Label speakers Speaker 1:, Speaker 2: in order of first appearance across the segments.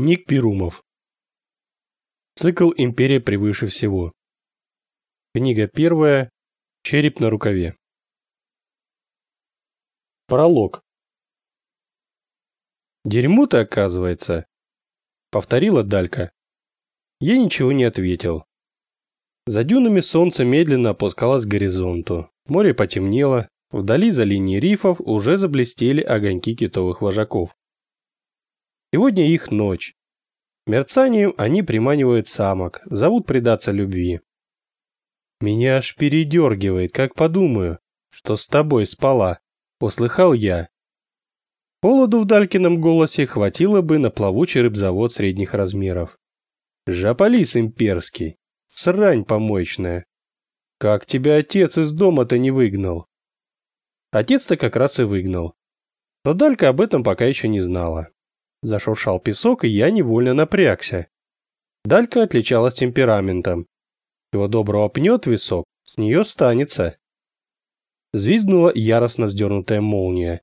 Speaker 1: Ник Перумов. Цикл «Империя превыше всего». Книга первая. Череп на рукаве. Пролог. «Дерьмо-то, оказывается», — повторила Далька. Я ничего не ответил. За дюнами солнце медленно опускалось к горизонту. Море потемнело, вдали за линией рифов уже заблестели огоньки китовых вожаков. Сегодня их ночь. Мерцанием они приманивают самок, зовут предаться любви. Меня аж передергивает, как подумаю, что с тобой спала, услыхал я. Холоду в Далькином голосе хватило бы на плавучий рыбзавод средних размеров. Жаполис имперский, срань помоечная. Как тебя отец из дома-то не выгнал? Отец-то как раз и выгнал. Но Далька об этом пока еще не знала. Зашуршал песок, и я невольно напрягся. Далька отличалась темпераментом. Его доброго пнет висок, с нее станется. Звизгнула яростно вздернутая молния.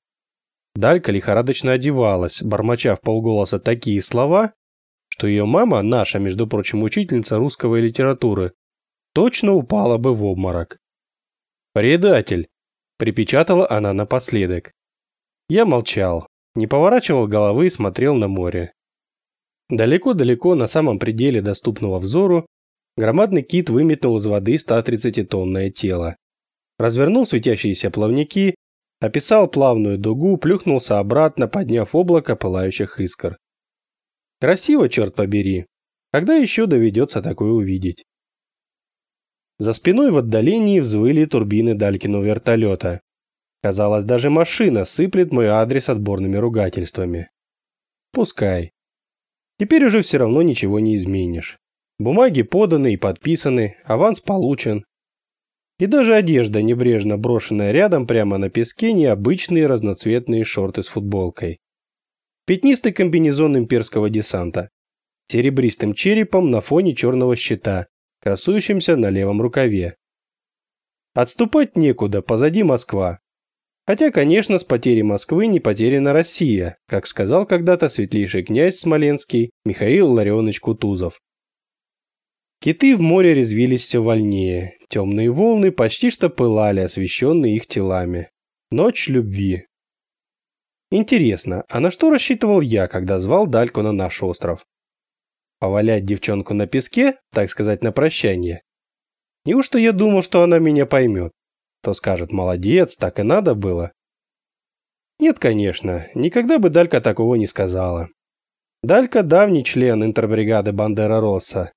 Speaker 1: Далька лихорадочно одевалась, бормоча в полголоса такие слова, что ее мама, наша, между прочим, учительница русского литературы, точно упала бы в обморок. «Предатель!» – припечатала она напоследок. Я молчал, не поворачивал головы и смотрел на море. Далеко-далеко, на самом пределе доступного взору, громадный кит выметнул из воды 130-тонное тело. Развернул светящиеся плавники, описал плавную дугу, плюхнулся обратно, подняв облако пылающих искр. Красиво, черт побери. Когда еще доведется такое увидеть? За спиной в отдалении взвыли турбины Далькиного вертолета. Казалось, даже машина сыплет мой адрес отборными ругательствами. Пускай. Теперь уже все равно ничего не изменишь. Бумаги поданы и подписаны, аванс получен. И даже одежда, небрежно брошенная рядом прямо на песке, необычные разноцветные шорты с футболкой. Пятнистый комбинезон имперского десанта. Серебристым черепом на фоне черного щита, красующимся на левом рукаве. Отступать некуда, позади Москва. Хотя, конечно, с потерей Москвы не потеряна Россия, как сказал когда-то светлейший князь Смоленский Михаил Ларионович Кутузов. Киты в море резвились все вольнее, темные волны почти что пылали, освещенные их телами. Ночь любви. Интересно, а на что рассчитывал я, когда звал Дальку на наш остров? Повалять девчонку на песке, так сказать, на прощание? Неужто я думал, что она меня поймет? То скажет «молодец, так и надо было». Нет, конечно, никогда бы Далька такого не сказала. Далька – давний член интербригады Бандера Росса.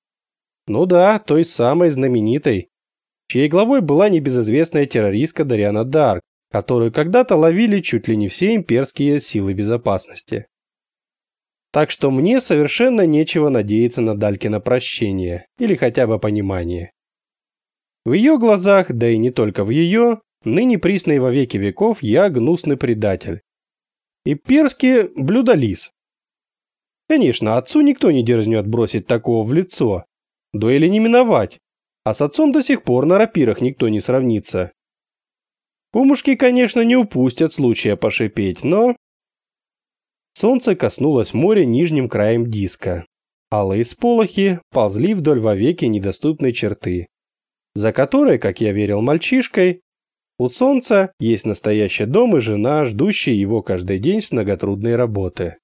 Speaker 1: Ну да, той самой знаменитой, чьей главой была небезызвестная террористка Дариана Дарк, которую когда-то ловили чуть ли не все имперские силы безопасности. Так что мне совершенно нечего надеяться на Далькино прощение или хотя бы понимание. В ее глазах, да и не только в ее, ныне присной во веки веков, я гнусный предатель. И перский блюдолиз. Конечно, отцу никто не дерзнет бросить такого в лицо. Дуэли не миновать. А с отцом до сих пор на рапирах никто не сравнится. Кумушки, конечно, не упустят случая пошипеть, но... Солнце коснулось моря нижним краем диска. Алые сполохи ползли вдоль вовеки недоступной черты за которой, как я верил мальчишкой, у солнца есть настоящий дом и жена, ждущие его каждый день с многотрудной работы.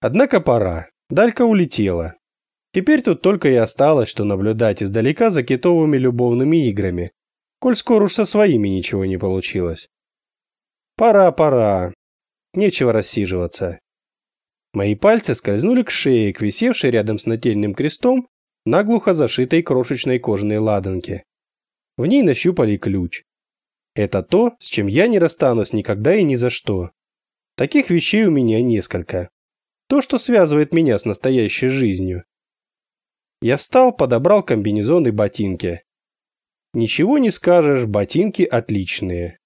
Speaker 1: Однако пора. Далька улетела. Теперь тут только и осталось, что наблюдать издалека за китовыми любовными играми, коль скоро уж со своими ничего не получилось. Пора, пора. Нечего рассиживаться. Мои пальцы скользнули к шее, к висевшей рядом с нательным крестом наглухо зашитой крошечной кожаной ладанке. В ней нащупали ключ. Это то, с чем я не расстанусь никогда и ни за что. Таких вещей у меня несколько. То, что связывает меня с настоящей жизнью. Я встал, подобрал комбинезон и ботинки. Ничего не скажешь, ботинки отличные.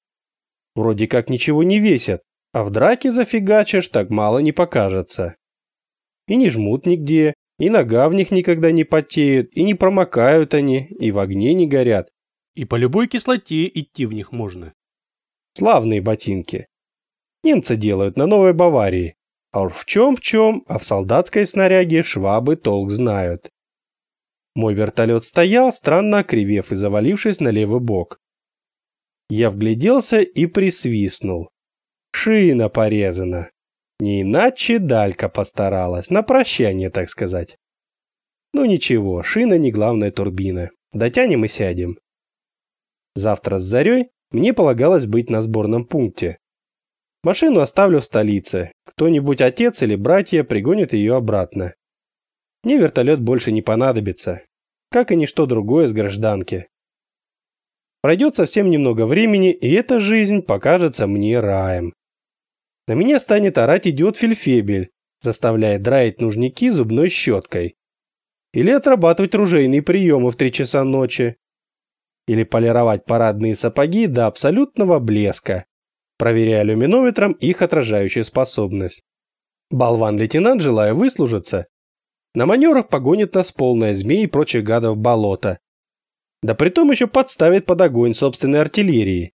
Speaker 1: Вроде как ничего не весят, а в драке зафигачишь, так мало не покажется. И не жмут нигде, и нога в них никогда не потеет, и не промокают они, и в огне не горят.
Speaker 2: И по любой кислоте идти в них можно.
Speaker 1: Славные ботинки. Немцы делают на Новой Баварии. А уж в чем-в чем, а в солдатской снаряге швабы толк знают. Мой вертолет стоял, странно окривев и завалившись на левый бок. Я вгляделся и присвистнул. Шина порезана. Не иначе Далька постаралась, на прощание, так сказать. Ну ничего, шина не главная турбина. Дотянем и сядем. Завтра с зарей мне полагалось быть на сборном пункте. Машину оставлю в столице. Кто-нибудь, отец или братья, пригонит ее обратно. Мне вертолет больше не понадобится, как и ничто другое с гражданки. Пройдет совсем немного времени, и эта жизнь покажется мне раем. На меня станет орать идиот Фельфебель, заставляя драить нужники зубной щеткой. Или отрабатывать ружейные приемы в три часа ночи. Или полировать парадные сапоги до абсолютного блеска, проверяя люминометром их отражающую способность. Болван-лейтенант, желая выслужиться, на манерах погонит нас полная змей и прочих гадов болота. Да притом еще подставит под огонь собственной артиллерии.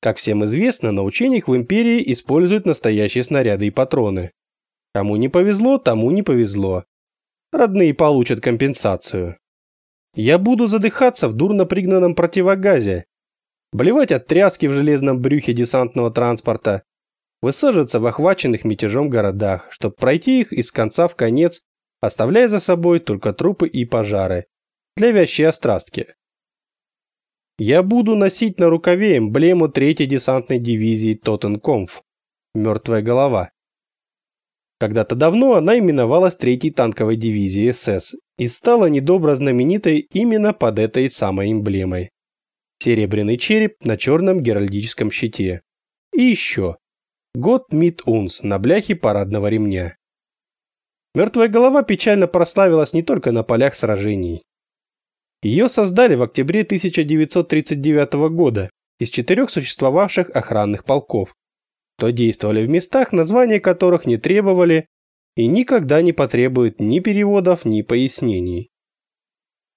Speaker 1: Как всем известно, на учениях в Империи используют настоящие снаряды и патроны. Кому не повезло, тому не повезло. Родные получат компенсацию. Я буду задыхаться в дурно пригнанном противогазе, блевать от тряски в железном брюхе десантного транспорта, высаживаться в охваченных мятежом городах, чтобы пройти их из конца в конец, оставляя за собой только трупы и пожары для вящей острастки. Я буду носить на рукаве эмблему 3-й десантной дивизии Тоттенкомф «Мертвая голова». Когда-то давно она именовалась 3-й танковой дивизией СС и стала недобро знаменитой именно под этой самой эмблемой серебряный череп на черном геральдическом щите. И еще. Год Мид Унс на бляхе парадного ремня. Мертвая голова печально прославилась не только на полях сражений. Ее создали в октябре 1939 года из четырех существовавших охранных полков, то действовали в местах, названия которых не требовали и никогда не потребуют ни переводов, ни пояснений.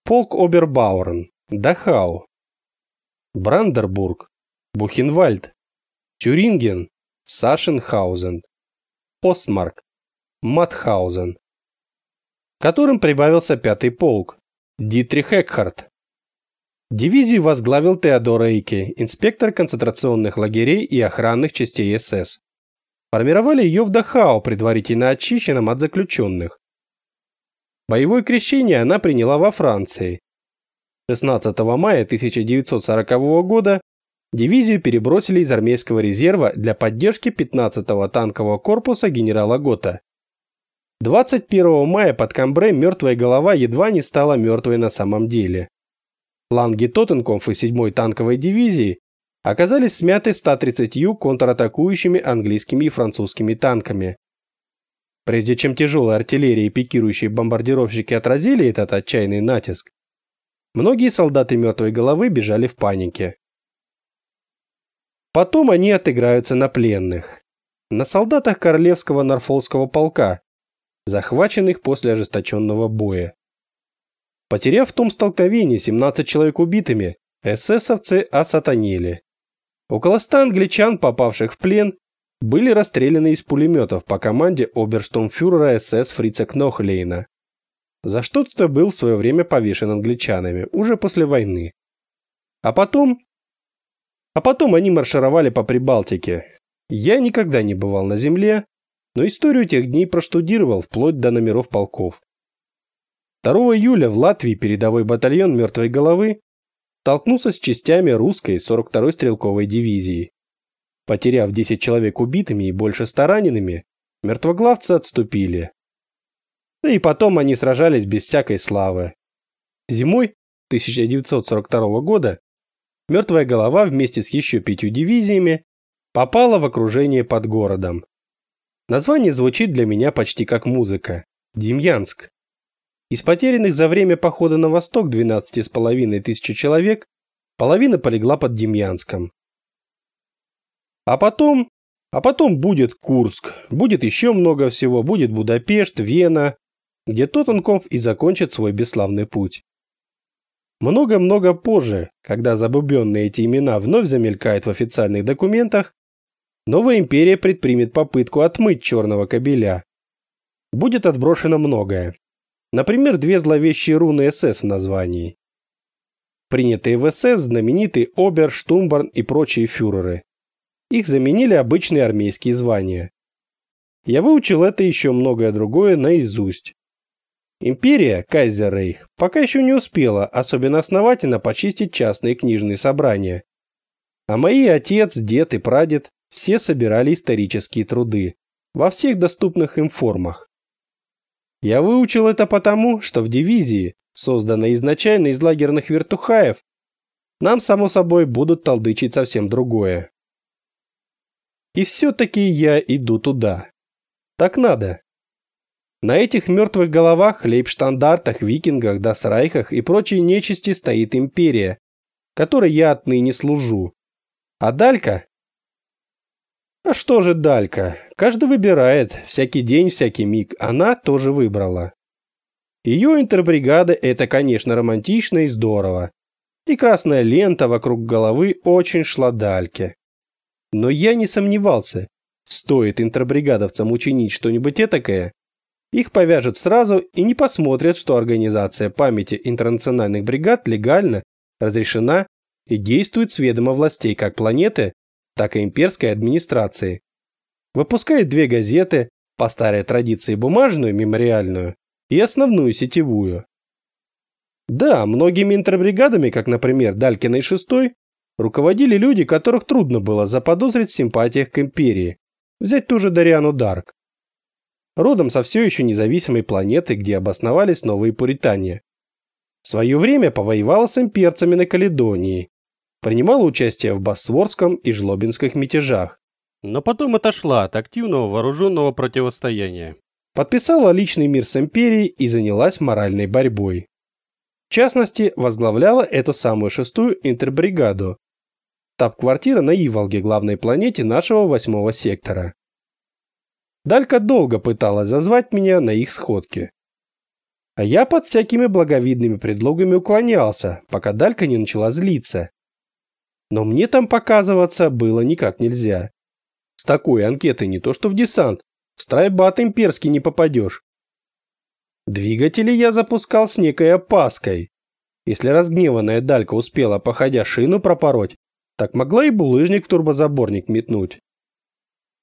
Speaker 1: Полк Обербаурен, Дахау, Брандербург, Бухенвальд, Тюринген, Сашенхаузен, Остмарк, Матхаузен, которым прибавился пятый полк, Дитрих Экхарт. Дивизию возглавил Теодор Эйке, инспектор концентрационных лагерей и охранных частей СС. Формировали ее в Дахау, предварительно очищенном от заключенных. Боевое крещение она приняла во Франции, 16 мая 1940 года дивизию перебросили из армейского резерва для поддержки 15-го танкового корпуса генерала Гота. 21 мая под Камбре мертвая голова едва не стала мертвой на самом деле. Фланги Тоттенкомф и 7-й танковой дивизии оказались смяты 130 контратакующими английскими и французскими танками. Прежде чем тяжелая артиллерия и пикирующие бомбардировщики отразили этот отчаянный натиск, Многие солдаты мертвой головы бежали в панике. Потом они отыграются на пленных. На солдатах королевского Норфолского полка, захваченных после ожесточенного боя. Потеряв в том столкновении 17 человек убитыми, эсэсовцы осатанели. Около ста англичан, попавших в плен, были расстреляны из пулеметов по команде оберштурмфюрера СС Фрица Кнохлейна за что-то был в свое время повешен англичанами, уже после войны. А потом... А потом они маршировали по Прибалтике. Я никогда не бывал на земле, но историю тех дней проштудировал вплоть до номеров полков. 2 июля в Латвии передовой батальон «Мертвой головы» столкнулся с частями русской 42-й стрелковой дивизии. Потеряв 10 человек убитыми и больше 100 ранеными, мертвоглавцы отступили. Да и потом они сражались без всякой славы. Зимой 1942 года мертвая голова вместе с еще пятью дивизиями попала в окружение под городом. Название звучит для меня почти как музыка. Демьянск. Из потерянных за время похода на восток 12,5 тысяч человек половина полегла под Демьянском. А потом, а потом будет Курск, будет еще много всего, будет Будапешт, Вена, где Тоттенкомф и закончит свой бесславный путь. Много-много позже, когда забубенные эти имена вновь замелькают в официальных документах, новая империя предпримет попытку отмыть черного кабеля. Будет отброшено многое. Например, две зловещие руны СС в названии. Принятые в СС знаменитый Обер, и прочие фюреры. Их заменили обычные армейские звания. Я выучил это и еще многое другое наизусть. Империя, Кайзеррейх, пока еще не успела особенно основательно почистить частные книжные собрания. А мои отец, дед и прадед все собирали исторические труды во всех доступных им формах. Я выучил это потому, что в дивизии, созданной изначально из лагерных вертухаев, нам, само собой, будут толдычить совсем другое. И все-таки я иду туда. Так надо. На этих мертвых головах, лейбштандартах, викингах, дасрайхах и прочей нечисти стоит империя, которой я отныне служу. А Далька? А что же Далька? Каждый выбирает, всякий день, всякий миг. Она тоже выбрала. Ее интербригада – это, конечно, романтично и здорово. И красная лента вокруг головы очень шла Дальке. Но я не сомневался, стоит интербригадовцам учинить что-нибудь этакое, их повяжут сразу и не посмотрят, что организация памяти интернациональных бригад легально разрешена и действует с ведома властей как планеты, так и имперской администрации. Выпускает две газеты, по старой традиции бумажную, мемориальную, и основную сетевую. Да, многими интербригадами, как, например, Далькиной Шестой, руководили люди, которых трудно было заподозрить в симпатиях к империи. Взять ту же Дариану Дарк родом со все еще независимой планеты, где обосновались новые пуритане. В свое время повоевала с имперцами на Каледонии, принимала участие в Басворском и Жлобинских мятежах.
Speaker 2: Но потом отошла от активного вооруженного противостояния.
Speaker 1: Подписала личный мир с империей и занялась моральной борьбой. В частности, возглавляла эту самую шестую интербригаду. Тап-квартира на Иволге, главной планете нашего восьмого сектора. Далька долго пыталась зазвать меня на их сходки. А я под всякими благовидными предлогами уклонялся, пока Далька не начала злиться. Но мне там показываться было никак нельзя. С такой анкетой не то что в десант, в страйбат имперский не попадешь. Двигатели я запускал с некой опаской. Если разгневанная Далька успела, походя шину пропороть, так могла и булыжник в турбозаборник метнуть.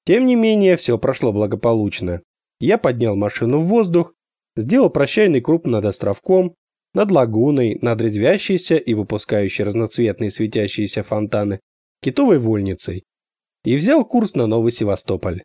Speaker 1: Тем не менее, все прошло благополучно. Я поднял машину в воздух, сделал прощальный круг над островком, над лагуной, над резвящейся и выпускающей разноцветные светящиеся фонтаны китовой вольницей и взял курс на Новый Севастополь.